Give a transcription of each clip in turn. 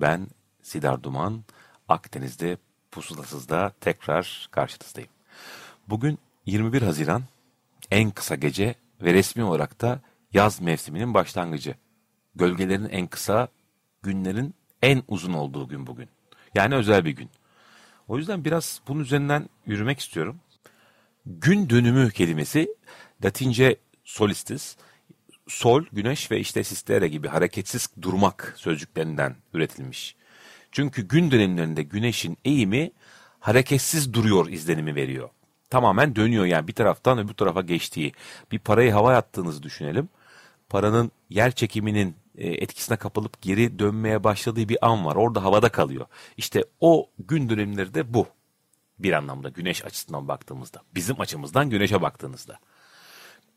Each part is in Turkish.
Ben Sidar Duman, Akdeniz'de Pusulasız'da tekrar karşınızdayım. Bugün 21 Haziran, en kısa gece ve resmi olarak da yaz mevsiminin başlangıcı. Gölgelerin en kısa, günlerin en uzun olduğu gün bugün. Yani özel bir gün. O yüzden biraz bunun üzerinden yürümek istiyorum. Gün dönümü kelimesi Latince solistis, sol, güneş ve işte sistere gibi hareketsiz durmak sözcüklerinden üretilmiş. Çünkü gün dönemlerinde güneşin eğimi hareketsiz duruyor izlenimi veriyor. Tamamen dönüyor yani bir taraftan öbür tarafa geçtiği. Bir parayı hava attığınızı düşünelim. Paranın yer çekiminin e, etkisine kapılıp geri dönmeye başladığı bir an var. Orada havada kalıyor. İşte o gün dönemleri de bu. Bir anlamda güneş açısından baktığımızda. Bizim açımızdan güneşe baktığınızda.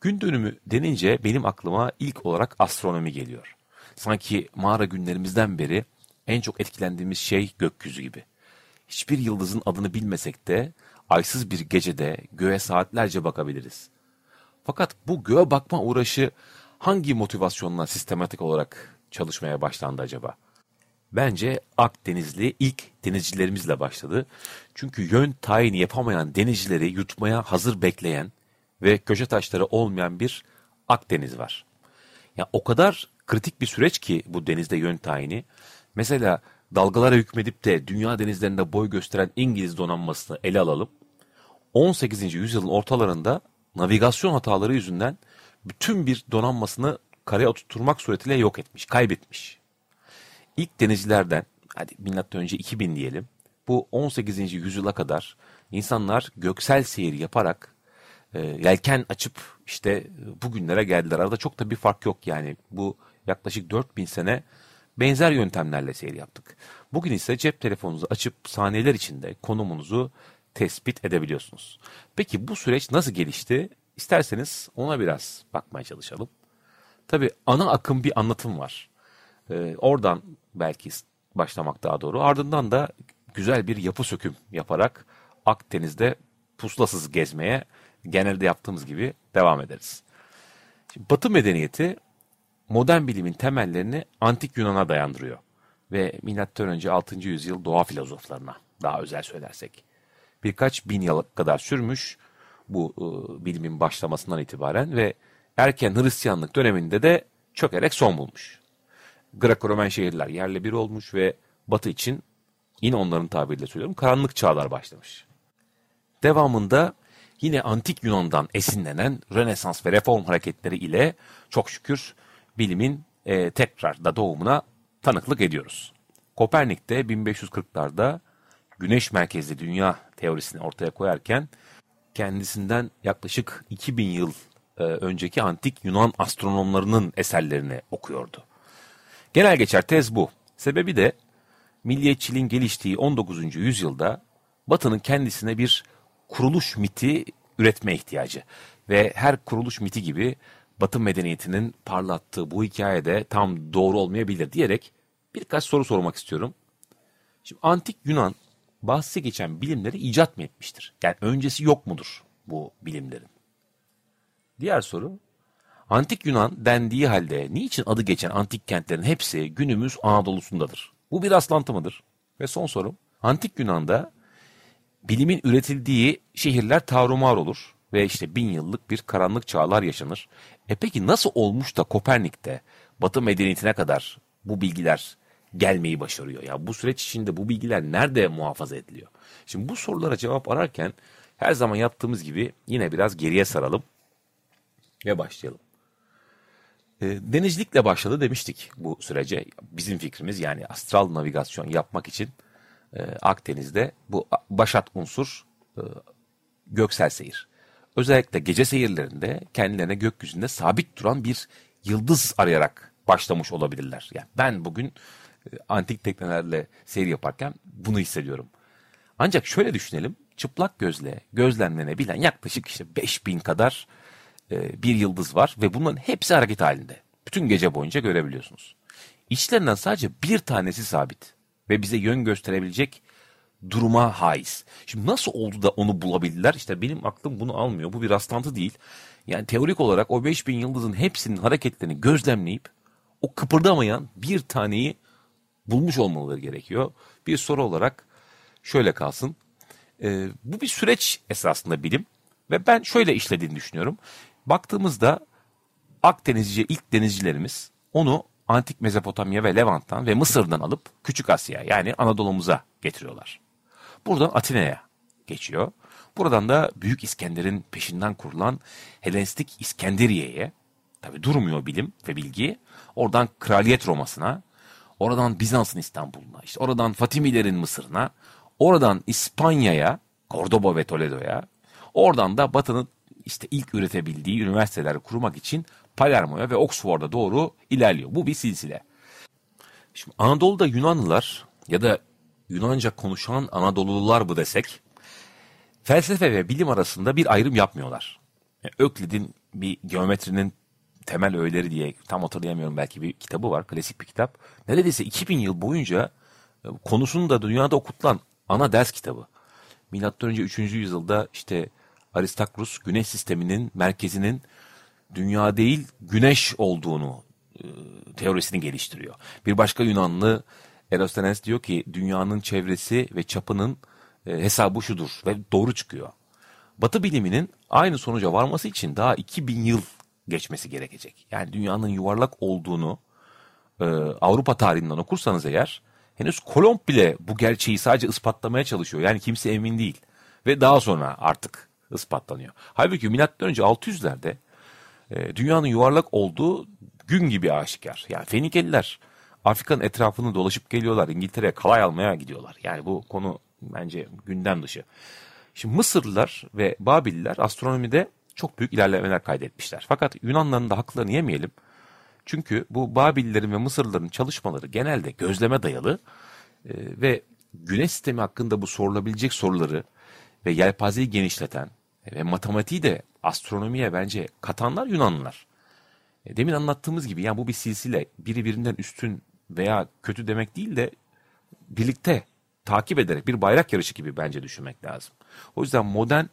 Gün dönümü denince benim aklıma ilk olarak astronomi geliyor. Sanki mağara günlerimizden beri en çok etkilendiğimiz şey gökyüzü gibi. Hiçbir yıldızın adını bilmesek de aysız bir gecede göğe saatlerce bakabiliriz. Fakat bu göğe bakma uğraşı hangi motivasyonla sistematik olarak çalışmaya başlandı acaba? Bence Akdenizli ilk denizcilerimizle başladı. Çünkü yön tayini yapamayan denizcileri yutmaya hazır bekleyen ve köşe taşları olmayan bir Akdeniz var. Ya o kadar kritik bir süreç ki bu denizde yön tayini. Mesela dalgalara hükmedip de dünya denizlerinde boy gösteren İngiliz donanmasını ele alalım. 18. yüzyılın ortalarında navigasyon hataları yüzünden bütün bir donanmasını karaya oturtturmak suretiyle yok etmiş, kaybetmiş. İlk denizcilerden, hadi milattan önce 2000 diyelim, bu 18. yüzyıla kadar insanlar göksel seyir yaparak e, yelken açıp işte bugünlere geldiler. Arada çok da bir fark yok yani. Bu yaklaşık 4000 sene benzer yöntemlerle seyir yaptık. Bugün ise cep telefonunuzu açıp saniyeler içinde konumunuzu tespit edebiliyorsunuz. Peki bu süreç nasıl gelişti? İsterseniz ona biraz bakmaya çalışalım. Tabi ana akım bir anlatım var. Ee, oradan belki başlamak daha doğru. Ardından da güzel bir yapı söküm yaparak Akdeniz'de puslasız gezmeye genelde yaptığımız gibi devam ederiz. Şimdi Batı medeniyeti modern bilimin temellerini antik Yunan'a dayandırıyor ve M.Ö. 6. yüzyıl doğa filozoflarına daha özel söylersek. Birkaç bin yıl kadar sürmüş bu e, bilimin başlamasından itibaren ve erken Hristiyanlık döneminde de çökerek son bulmuş. Greco-Romen şehirler yerle bir olmuş ve Batı için yine onların tabiriyle söylüyorum karanlık çağlar başlamış. Devamında yine antik Yunan'dan esinlenen Rönesans ve Reform hareketleri ile çok şükür bilimin e, tekrar da doğumuna tanıklık ediyoruz. Kopernik de 1540'larda güneş merkezli dünya teorisini ortaya koyarken kendisinden yaklaşık 2000 yıl e, önceki antik Yunan astronomlarının eserlerini okuyordu. Genel geçer tez bu. Sebebi de milliyetçiliğin geliştiği 19. yüzyılda Batı'nın kendisine bir kuruluş miti üretme ihtiyacı. Ve her kuruluş miti gibi Batı medeniyetinin parlattığı bu hikayede tam doğru olmayabilir diyerek birkaç soru sormak istiyorum. Şimdi antik Yunan bahsi geçen bilimleri icat mı etmiştir? Yani öncesi yok mudur bu bilimlerin? Diğer soru, antik Yunan dendiği halde niçin adı geçen antik kentlerin hepsi günümüz Anadolu'sundadır? Bu bir rastlantı mıdır? Ve son sorum, antik Yunan'da bilimin üretildiği şehirler tarumar olur ve işte bin yıllık bir karanlık çağlar yaşanır. E peki nasıl olmuş da Kopernik'te Batı medeniyetine kadar bu bilgiler gelmeyi başarıyor? Ya bu süreç içinde bu bilgiler nerede muhafaza ediliyor? Şimdi bu sorulara cevap ararken her zaman yaptığımız gibi yine biraz geriye saralım ve başlayalım. E, denizcilikle başladı demiştik bu sürece. Bizim fikrimiz yani astral navigasyon yapmak için e, Akdeniz'de bu başat unsur e, göksel seyir. Özellikle gece seyirlerinde kendilerine gökyüzünde sabit duran bir yıldız arayarak başlamış olabilirler. Yani ben bugün e, antik teknelerle seyir yaparken bunu hissediyorum. Ancak şöyle düşünelim. Çıplak gözle gözlemlenebilen yaklaşık işte 5000 kadar e, bir yıldız var ve bunların hepsi hareket halinde. Bütün gece boyunca görebiliyorsunuz. İçlerinden sadece bir tanesi sabit ve bize yön gösterebilecek duruma haiz. Şimdi nasıl oldu da onu bulabildiler? İşte benim aklım bunu almıyor. Bu bir rastlantı değil. Yani teorik olarak o 5000 yıldızın hepsinin hareketlerini gözlemleyip o kıpırdamayan bir taneyi bulmuş olmaları gerekiyor. Bir soru olarak şöyle kalsın. Ee, bu bir süreç esasında bilim ve ben şöyle işlediğini düşünüyorum. Baktığımızda Akdenizci ilk denizcilerimiz onu antik Mezopotamya ve Levant'tan ve Mısır'dan alıp Küçük Asya yani Anadolu'muza getiriyorlar. Buradan Atina'ya geçiyor. Buradan da Büyük İskender'in peşinden kurulan Helenistik İskenderiye'ye, tabi durmuyor bilim ve bilgi, oradan Kraliyet Roma'sına, oradan Bizans'ın İstanbul'una, işte oradan Fatimilerin Mısır'ına, oradan İspanya'ya, Cordoba ve Toledo'ya, oradan da Batı'nın işte ilk üretebildiği üniversiteleri kurmak için Palermo'ya ve Oxford'a doğru ilerliyor. Bu bir silsile. Şimdi Anadolu'da Yunanlılar ya da Yunanca konuşan Anadolulular bu desek, felsefe ve bilim arasında bir ayrım yapmıyorlar. Yani Öklid'in bir geometrinin temel öğeleri diye tam hatırlayamıyorum belki bir kitabı var, klasik bir kitap. Neredeyse 2000 yıl boyunca e, konusunu da dünyada okutulan ana ders kitabı. Milattan önce 3. yüzyılda işte Aristakros güneş sisteminin merkezinin dünya değil güneş olduğunu e, teorisini geliştiriyor. Bir başka Yunanlı Eratosthenes diyor ki dünyanın çevresi ve çapının e, hesabı şudur ve doğru çıkıyor. Batı biliminin aynı sonuca varması için daha 2000 yıl geçmesi gerekecek. Yani dünyanın yuvarlak olduğunu e, Avrupa tarihinden okursanız eğer henüz Kolomb bile bu gerçeği sadece ispatlamaya çalışıyor. Yani kimse emin değil. Ve daha sonra artık ispatlanıyor. Halbuki milattan önce 600'lerde e, dünyanın yuvarlak olduğu gün gibi aşikar. Yani Fenikeliler Afrika'nın etrafını dolaşıp geliyorlar. İngiltere'ye kalay almaya gidiyorlar. Yani bu konu bence gündem dışı. Şimdi Mısırlılar ve Babililer astronomide çok büyük ilerlemeler kaydetmişler. Fakat Yunanların da haklarını yemeyelim. Çünkü bu Babillerin ve Mısırlıların çalışmaları genelde gözleme dayalı e, ve güneş sistemi hakkında bu sorulabilecek soruları ve yelpazeyi genişleten ve matematiği de astronomiye bence katanlar Yunanlılar. E, demin anlattığımız gibi yani bu bir silsile. Biri birinden üstün veya kötü demek değil de birlikte takip ederek bir bayrak yarışı gibi bence düşünmek lazım. O yüzden modern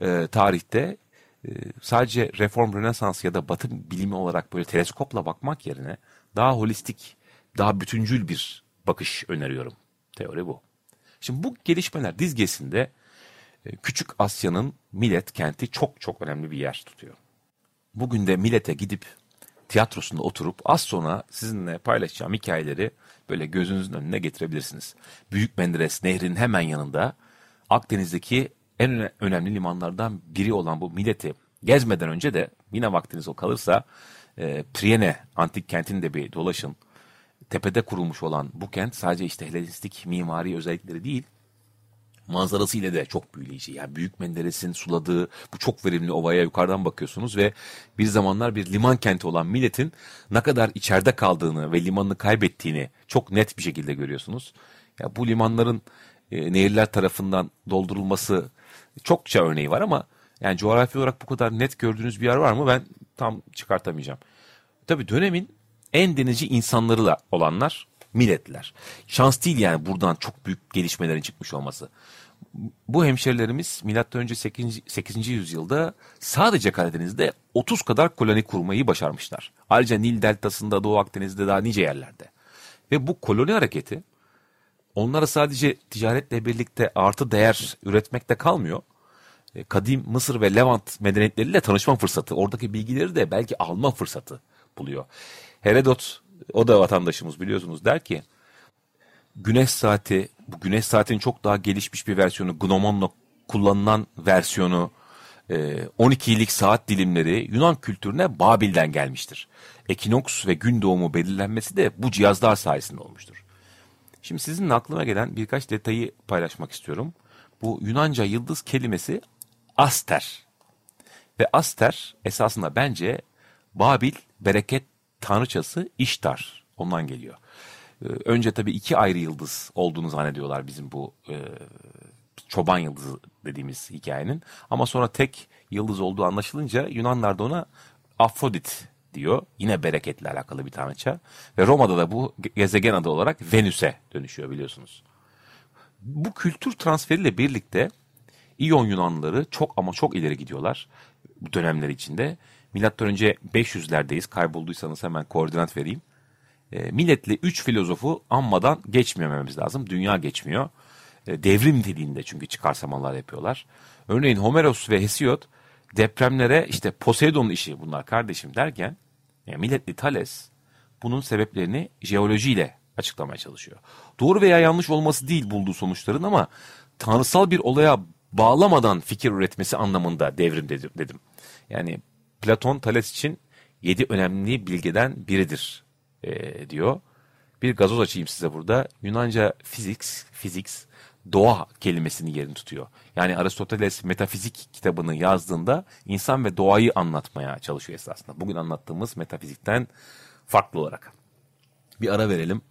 e, tarihte e, sadece reform, rönesans ya da batı bilimi olarak böyle teleskopla bakmak yerine daha holistik, daha bütüncül bir bakış öneriyorum. Teori bu. Şimdi bu gelişmeler dizgesinde Küçük Asya'nın Millet kenti çok çok önemli bir yer tutuyor. Bugün de Millet'e gidip tiyatrosunda oturup az sonra sizinle paylaşacağım hikayeleri böyle gözünüzün önüne getirebilirsiniz. Büyük Menderes Nehri'nin hemen yanında Akdeniz'deki en önemli limanlardan biri olan bu Millet'i gezmeden önce de yine vaktiniz o kalırsa e, Priene antik kentini de bir dolaşın. Tepede kurulmuş olan bu kent sadece işte Helenistik mimari özellikleri değil, manzarası ile de çok büyüleyici. Yani Büyük Menderes'in suladığı bu çok verimli ovaya yukarıdan bakıyorsunuz ve bir zamanlar bir liman kenti olan milletin ne kadar içeride kaldığını ve limanını kaybettiğini çok net bir şekilde görüyorsunuz. Ya bu limanların e, nehirler tarafından doldurulması çokça örneği var ama yani coğrafi olarak bu kadar net gördüğünüz bir yer var mı ben tam çıkartamayacağım. Tabii dönemin en denizci insanlarıyla olanlar milletler. Şans değil yani buradan çok büyük gelişmelerin çıkmış olması. Bu hemşerilerimiz milattan önce 8. 8. yüzyılda sadece Karadeniz'de 30 kadar koloni kurmayı başarmışlar. Ayrıca Nil deltasında, Doğu Akdeniz'de daha nice yerlerde. Ve bu koloni hareketi onlara sadece ticaretle birlikte artı değer üretmekte kalmıyor. E, kadim Mısır ve Levant medeniyetleriyle tanışma fırsatı, oradaki bilgileri de belki alma fırsatı buluyor. Herodot o da vatandaşımız biliyorsunuz der ki güneş saati bu güneş saatinin çok daha gelişmiş bir versiyonu Gnomon'la kullanılan versiyonu 12'lik e, saat dilimleri Yunan kültürüne Babil'den gelmiştir. Ekinoks ve gün doğumu belirlenmesi de bu cihazlar sayesinde olmuştur. Şimdi sizin aklıma gelen birkaç detayı paylaşmak istiyorum. Bu Yunanca yıldız kelimesi aster. Ve aster esasında bence Babil bereket tanrıçası İştar. Ondan geliyor. E, önce tabii iki ayrı yıldız olduğunu zannediyorlar bizim bu e, çoban yıldızı dediğimiz hikayenin. Ama sonra tek yıldız olduğu anlaşılınca Yunanlar da ona Afrodit diyor. Yine bereketle alakalı bir tanrıça. Ve Roma'da da bu gezegen adı olarak Venüs'e dönüşüyor biliyorsunuz. Bu kültür transferiyle birlikte İyon Yunanlıları çok ama çok ileri gidiyorlar bu dönemler içinde. Milattan önce 500'lerdeyiz. Kaybolduysanız hemen koordinat vereyim. E, milletle 3 filozofu anmadan geçmememiz lazım. Dünya geçmiyor. E, devrim niteliğinde çünkü çıkarsamalar yapıyorlar. Örneğin Homeros ve Hesiod depremlere işte Poseidon'un işi bunlar kardeşim derken yani milletli Thales bunun sebeplerini jeolojiyle açıklamaya çalışıyor. Doğru veya yanlış olması değil bulduğu sonuçların ama tanrısal bir olaya bağlamadan fikir üretmesi anlamında devrim dedim. Yani Platon Thales için yedi önemli bilgeden biridir e, diyor. Bir gazoz açayım size burada. Yunanca physics, physics doğa kelimesini yerini tutuyor. Yani Aristoteles metafizik kitabını yazdığında insan ve doğayı anlatmaya çalışıyor esasında. Bugün anlattığımız metafizikten farklı olarak. Bir ara verelim.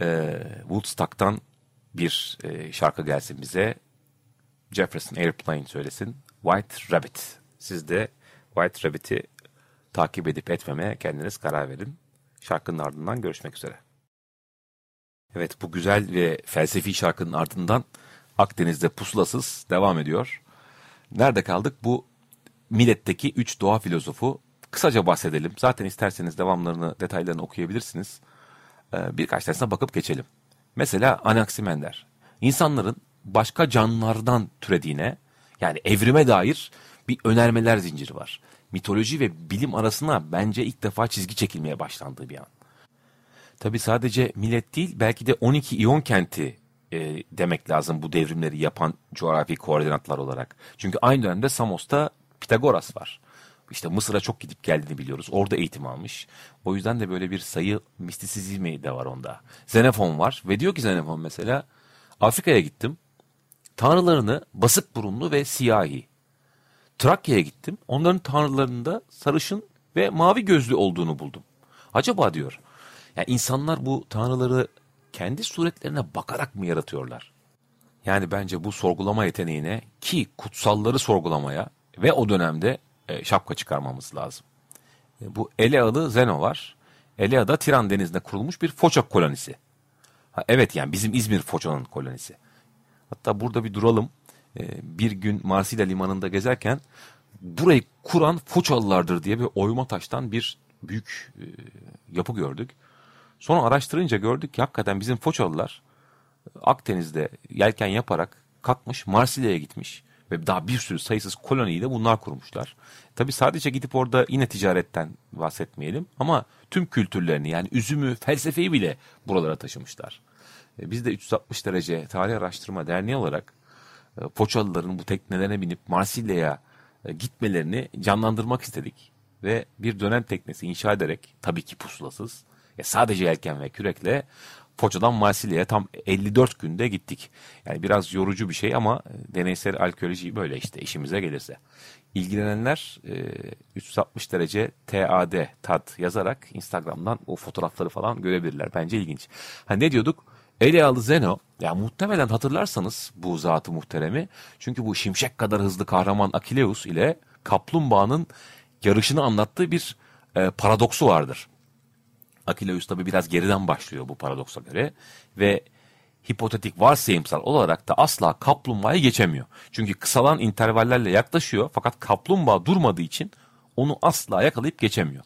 Ee, Woodstock'tan bir e, şarkı gelsin bize. Jefferson Airplane söylesin. White Rabbit. Siz de White Rabbit'i takip edip etmemeye kendiniz karar verin. Şarkının ardından görüşmek üzere. Evet bu güzel ve felsefi şarkının ardından Akdeniz'de pusulasız devam ediyor. Nerede kaldık? Bu milletteki üç doğa filozofu kısaca bahsedelim. Zaten isterseniz devamlarını, detaylarını okuyabilirsiniz. Ee, birkaç tanesine bakıp geçelim. Mesela Anaximander. İnsanların başka canlılardan türediğine, yani evrime dair bir önermeler zinciri var. Mitoloji ve bilim arasına bence ilk defa çizgi çekilmeye başlandığı bir an. Tabi sadece millet değil belki de 12 İyon kenti e, demek lazım bu devrimleri yapan coğrafi koordinatlar olarak. Çünkü aynı dönemde Samos'ta Pitagoras var. İşte Mısır'a çok gidip geldiğini biliyoruz. Orada eğitim almış. O yüzden de böyle bir sayı mistisizmi de var onda. Xenofon var ve diyor ki Xenofon mesela Afrika'ya gittim. Tanrılarını basık burunlu ve siyahi. Trakya'ya gittim. Onların tanrılarında sarışın ve mavi gözlü olduğunu buldum. Acaba diyor yani insanlar bu tanrıları kendi suretlerine bakarak mı yaratıyorlar? Yani bence bu sorgulama yeteneğine ki kutsalları sorgulamaya ve o dönemde e, şapka çıkarmamız lazım. E, bu Elealı Zeno var. Elea'da Tiran denizinde kurulmuş bir Foça kolonisi. Ha, evet yani bizim İzmir Foça'nın kolonisi. Hatta burada bir duralım. E, bir gün Marsilya limanında gezerken burayı kuran Foçalılardır diye bir oyma taştan bir büyük e, yapı gördük. Sonra araştırınca gördük ki hakikaten bizim Foçalılar Akdeniz'de yelken yaparak kalkmış Marsilya'ya gitmiş. Ve daha bir sürü sayısız koloniyi de bunlar kurmuşlar. Tabi sadece gidip orada yine ticaretten bahsetmeyelim ama tüm kültürlerini yani üzümü, felsefeyi bile buralara taşımışlar. E, biz de 360 derece tarih araştırma derneği olarak e, Foçalıların bu teknelerine binip Marsilya'ya e, gitmelerini canlandırmak istedik. Ve bir dönem teknesi inşa ederek tabii ki pusulasız ya sadece yelken ve kürekle Foça'dan Marsilya'ya tam 54 günde gittik. Yani biraz yorucu bir şey ama e, deneysel arkeoloji böyle işte işimize gelirse. İlgilenenler 360 e, derece TAD tad yazarak Instagram'dan o fotoğrafları falan görebilirler. Bence ilginç. Ha ne diyorduk? Elealı Zeno, ya muhtemelen hatırlarsanız bu zatı muhteremi. Çünkü bu şimşek kadar hızlı kahraman Akileus ile kaplumbağanın yarışını anlattığı bir e, paradoksu vardır. Akileus tabi biraz geriden başlıyor bu paradoksa göre ve hipotetik varsayımsal olarak da asla kaplumbağayı geçemiyor. Çünkü kısalan intervallerle yaklaşıyor fakat kaplumbağa durmadığı için onu asla yakalayıp geçemiyor.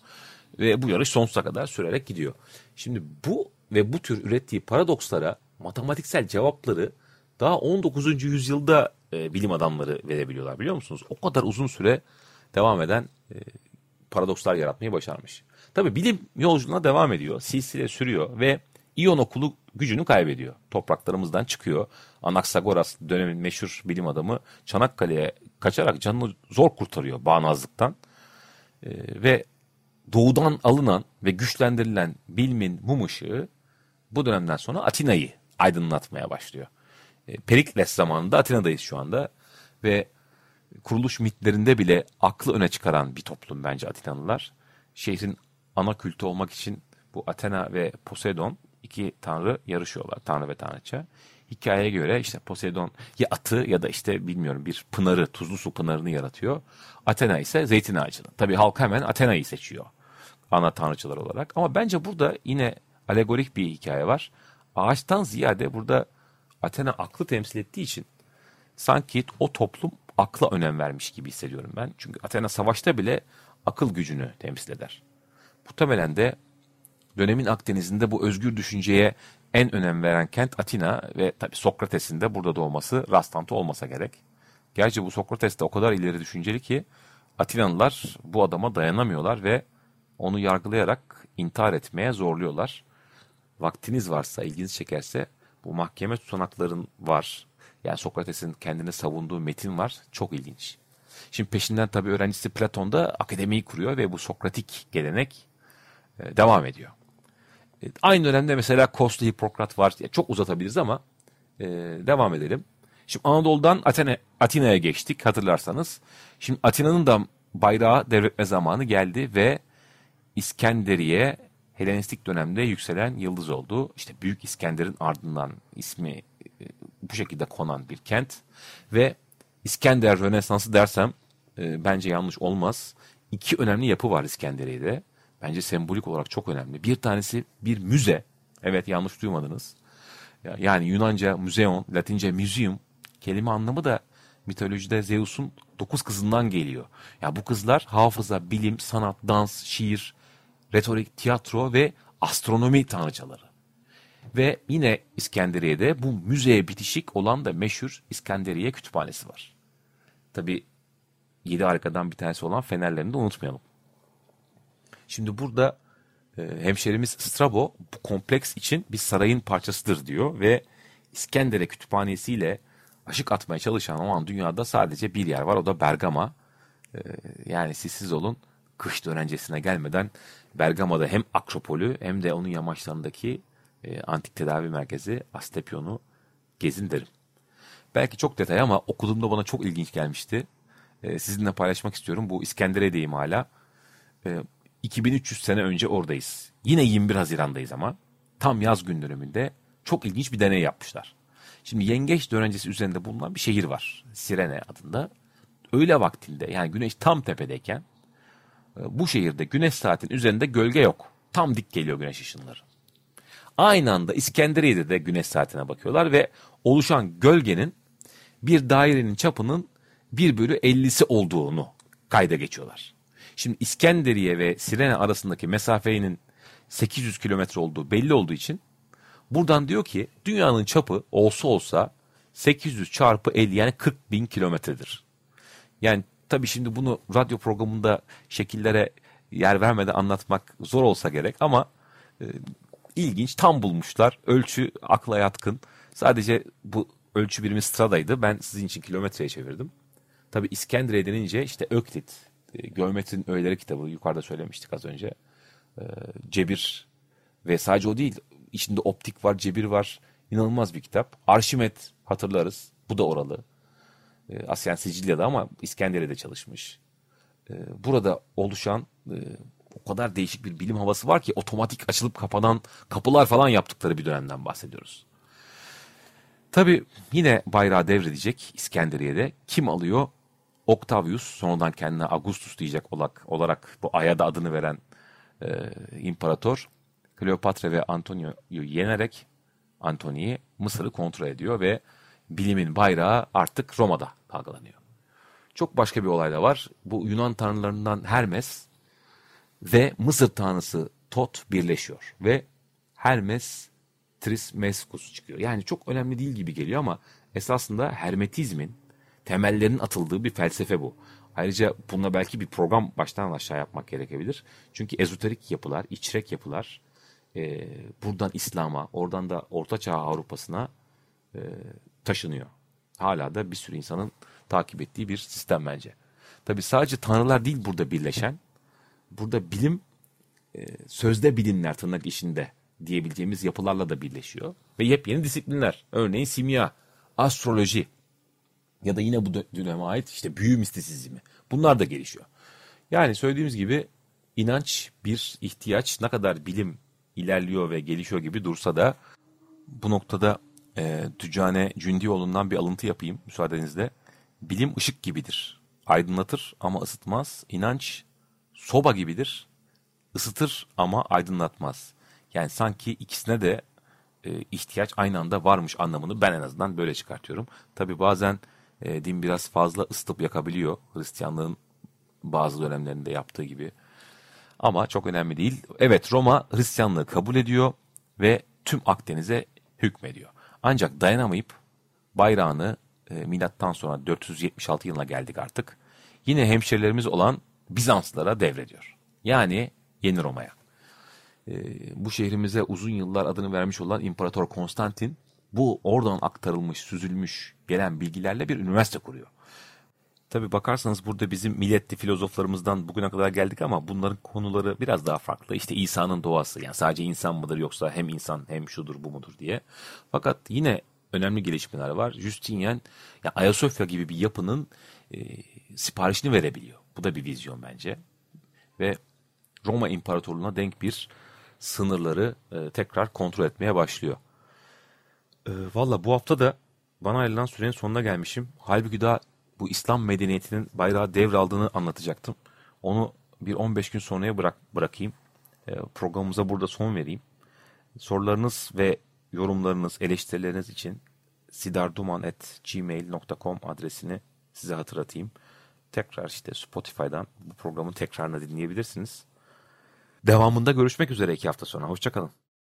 Ve bu yarış sonsuza kadar sürerek gidiyor. Şimdi bu ve bu tür ürettiği paradokslara matematiksel cevapları daha 19. yüzyılda e, bilim adamları verebiliyorlar biliyor musunuz? O kadar uzun süre devam eden e, paradokslar yaratmayı başarmış. Tabi bilim yolculuğuna devam ediyor. Silsile sürüyor ve İyon okulu gücünü kaybediyor. Topraklarımızdan çıkıyor. Anaksagoras dönemin meşhur bilim adamı Çanakkale'ye kaçarak canını zor kurtarıyor bağnazlıktan. Ee, ve doğudan alınan ve güçlendirilen bilimin mum ışığı bu dönemden sonra Atina'yı aydınlatmaya başlıyor. Ee, Perikles zamanında Atina'dayız şu anda ve kuruluş mitlerinde bile aklı öne çıkaran bir toplum bence Atinalılar. Şehrin ana kültü olmak için bu Athena ve Poseidon iki tanrı yarışıyorlar. Tanrı ve tanrıça. Hikayeye göre işte Poseidon ya atı ya da işte bilmiyorum bir pınarı, tuzlu su pınarını yaratıyor. Athena ise zeytin ağacını. Tabii halk hemen Athena'yı seçiyor ana tanrıçılar olarak. Ama bence burada yine alegorik bir hikaye var. Ağaçtan ziyade burada Athena aklı temsil ettiği için sanki o toplum akla önem vermiş gibi hissediyorum ben. Çünkü Athena savaşta bile akıl gücünü temsil eder. Muhtemelen de dönemin Akdeniz'inde bu özgür düşünceye en önem veren kent Atina ve tabi Sokrates'in de burada doğması rastlantı olmasa gerek. Gerçi bu Sokrates de o kadar ileri düşünceli ki Atinalılar bu adama dayanamıyorlar ve onu yargılayarak intihar etmeye zorluyorlar. Vaktiniz varsa, ilginiz çekerse bu mahkeme tutanakların var. Yani Sokrates'in kendini savunduğu metin var. Çok ilginç. Şimdi peşinden tabii öğrencisi Platon da akademiyi kuruyor ve bu Sokratik gelenek e, devam ediyor. E, aynı dönemde mesela Koslu Hipokrat var. Çok uzatabiliriz ama e, devam edelim. Şimdi Anadolu'dan Athena, Atina'ya geçtik hatırlarsanız. Şimdi Atina'nın da bayrağı devretme zamanı geldi ve İskenderiye Helenistik dönemde yükselen yıldız oldu. İşte Büyük İskender'in ardından ismi e, bu şekilde konan bir kent ve İskender Rönesansı dersem e, bence yanlış olmaz. İki önemli yapı var İskenderiye'de. Bence sembolik olarak çok önemli. Bir tanesi bir müze. Evet yanlış duymadınız. Yani Yunanca müzeon, Latince museum kelime anlamı da mitolojide Zeus'un dokuz kızından geliyor. Ya bu kızlar hafıza, bilim, sanat, dans, şiir, retorik, tiyatro ve astronomi tanrıçaları. Ve yine İskenderiye'de bu müzeye bitişik olan da meşhur İskenderiye Kütüphanesi var. Tabi yedi harikadan bir tanesi olan fenerlerini de unutmayalım. Şimdi burada e, hemşerimiz Strabo bu kompleks için bir sarayın parçasıdır diyor ve İskenderiye Kütüphanesi ile aşık atmaya çalışan o an dünyada sadece bir yer var o da Bergama. E, yani siz siz olun kış dönencesine gelmeden Bergama'da hem Akropolü hem de onun yamaçlarındaki e, antik tedavi merkezi Astepion'u gezin derim. Belki çok detay ama okuduğumda bana çok ilginç gelmişti. E, sizinle paylaşmak istiyorum. Bu İskenderiye'deyim hala. E, 2300 sene önce oradayız. Yine 21 Haziran'dayız ama tam yaz gün döneminde çok ilginç bir deney yapmışlar. Şimdi yengeç dönencesi üzerinde bulunan bir şehir var. Sirene adında. Öğle vaktinde yani güneş tam tepedeyken bu şehirde güneş saatin üzerinde gölge yok. Tam dik geliyor güneş ışınları. Aynı anda İskenderiye'de de güneş saatine bakıyorlar ve oluşan gölgenin bir dairenin çapının 1 bölü 50'si olduğunu kayda geçiyorlar. Şimdi İskenderiye ve Sirene arasındaki mesafenin 800 kilometre olduğu belli olduğu için buradan diyor ki dünyanın çapı olsa olsa 800 çarpı 50 yani 40 bin kilometredir. Yani tabii şimdi bunu radyo programında şekillere yer vermeden anlatmak zor olsa gerek ama e, ilginç tam bulmuşlar. Ölçü akla yatkın. Sadece bu ölçü birimi stradaydı. Ben sizin için kilometreye çevirdim. Tabii İskenderiye denince işte Öklit, e, Geometrinin Öğeleri kitabı yukarıda söylemiştik az önce. E, cebir ve sadece o değil. içinde optik var, cebir var. İnanılmaz bir kitap. Arşimet hatırlarız. Bu da oralı. E, Aslen Sicilya'da ama İskenderiye'de çalışmış. E, burada oluşan e, o kadar değişik bir bilim havası var ki otomatik açılıp kapanan kapılar falan yaptıkları bir dönemden bahsediyoruz. Tabi yine bayrağı devredecek İskenderiye'de. Kim alıyor? Octavius sonradan kendine Augustus diyecek olarak, olarak bu aya da adını veren e, imparator Kleopatra ve Antonio'yu yenerek Antoni'yi Mısır'ı kontrol ediyor ve bilimin bayrağı artık Roma'da dalgalanıyor. Çok başka bir olay da var. Bu Yunan tanrılarından Hermes ve Mısır tanrısı Tot birleşiyor ve Hermes Trismeskus çıkıyor. Yani çok önemli değil gibi geliyor ama esasında Hermetizmin temellerinin atıldığı bir felsefe bu. Ayrıca bununla belki bir program baştan aşağı yapmak gerekebilir. Çünkü ezoterik yapılar, içrek yapılar e, buradan İslam'a, oradan da Orta Çağ Avrupa'sına e, taşınıyor. Hala da bir sürü insanın takip ettiği bir sistem bence. Tabi sadece tanrılar değil burada birleşen. Burada bilim e, sözde bilimler tırnak işinde diyebileceğimiz yapılarla da birleşiyor. Ve yepyeni disiplinler. Örneğin simya, astroloji ya da yine bu döneme ait işte büyü mistisizmi. Bunlar da gelişiyor. Yani söylediğimiz gibi inanç bir ihtiyaç ne kadar bilim ilerliyor ve gelişiyor gibi dursa da bu noktada e, Tüccane Cündioğlu'ndan bir alıntı yapayım müsaadenizle. Bilim ışık gibidir. Aydınlatır ama ısıtmaz. İnanç soba gibidir. Isıtır ama aydınlatmaz. Yani sanki ikisine de e, ihtiyaç aynı anda varmış anlamını ben en azından böyle çıkartıyorum. Tabi bazen e, din biraz fazla ısıtıp yakabiliyor. Hristiyanlığın bazı dönemlerinde yaptığı gibi. Ama çok önemli değil. Evet Roma Hristiyanlığı kabul ediyor ve tüm Akdeniz'e hükmediyor. Ancak dayanamayıp bayrağını e, milattan sonra 476 yılına geldik artık. Yine hemşerilerimiz olan Bizanslara devrediyor. Yani Yeni Roma'ya. E, bu şehrimize uzun yıllar adını vermiş olan İmparator Konstantin bu oradan aktarılmış, süzülmüş gelen bilgilerle bir üniversite kuruyor. Tabi bakarsanız burada bizim milletli filozoflarımızdan bugüne kadar geldik ama bunların konuları biraz daha farklı. İşte İsa'nın doğası yani sadece insan mıdır yoksa hem insan hem şudur bu mudur diye. Fakat yine önemli gelişmeler var. Justinian yani Ayasofya gibi bir yapının e, siparişini verebiliyor. Bu da bir vizyon bence. Ve Roma İmparatorluğu'na denk bir sınırları e, tekrar kontrol etmeye başlıyor. E, Valla bu hafta da bana ayrılan sürenin sonuna gelmişim. Halbuki daha bu İslam medeniyetinin bayrağı devraldığını anlatacaktım. Onu bir 15 gün sonraya bırak, bırakayım. E, programımıza burada son vereyim. Sorularınız ve yorumlarınız, eleştirileriniz için sidarduman.gmail.com adresini size hatırlatayım. Tekrar işte Spotify'dan bu programın tekrarını dinleyebilirsiniz. Devamında görüşmek üzere iki hafta sonra. Hoşçakalın.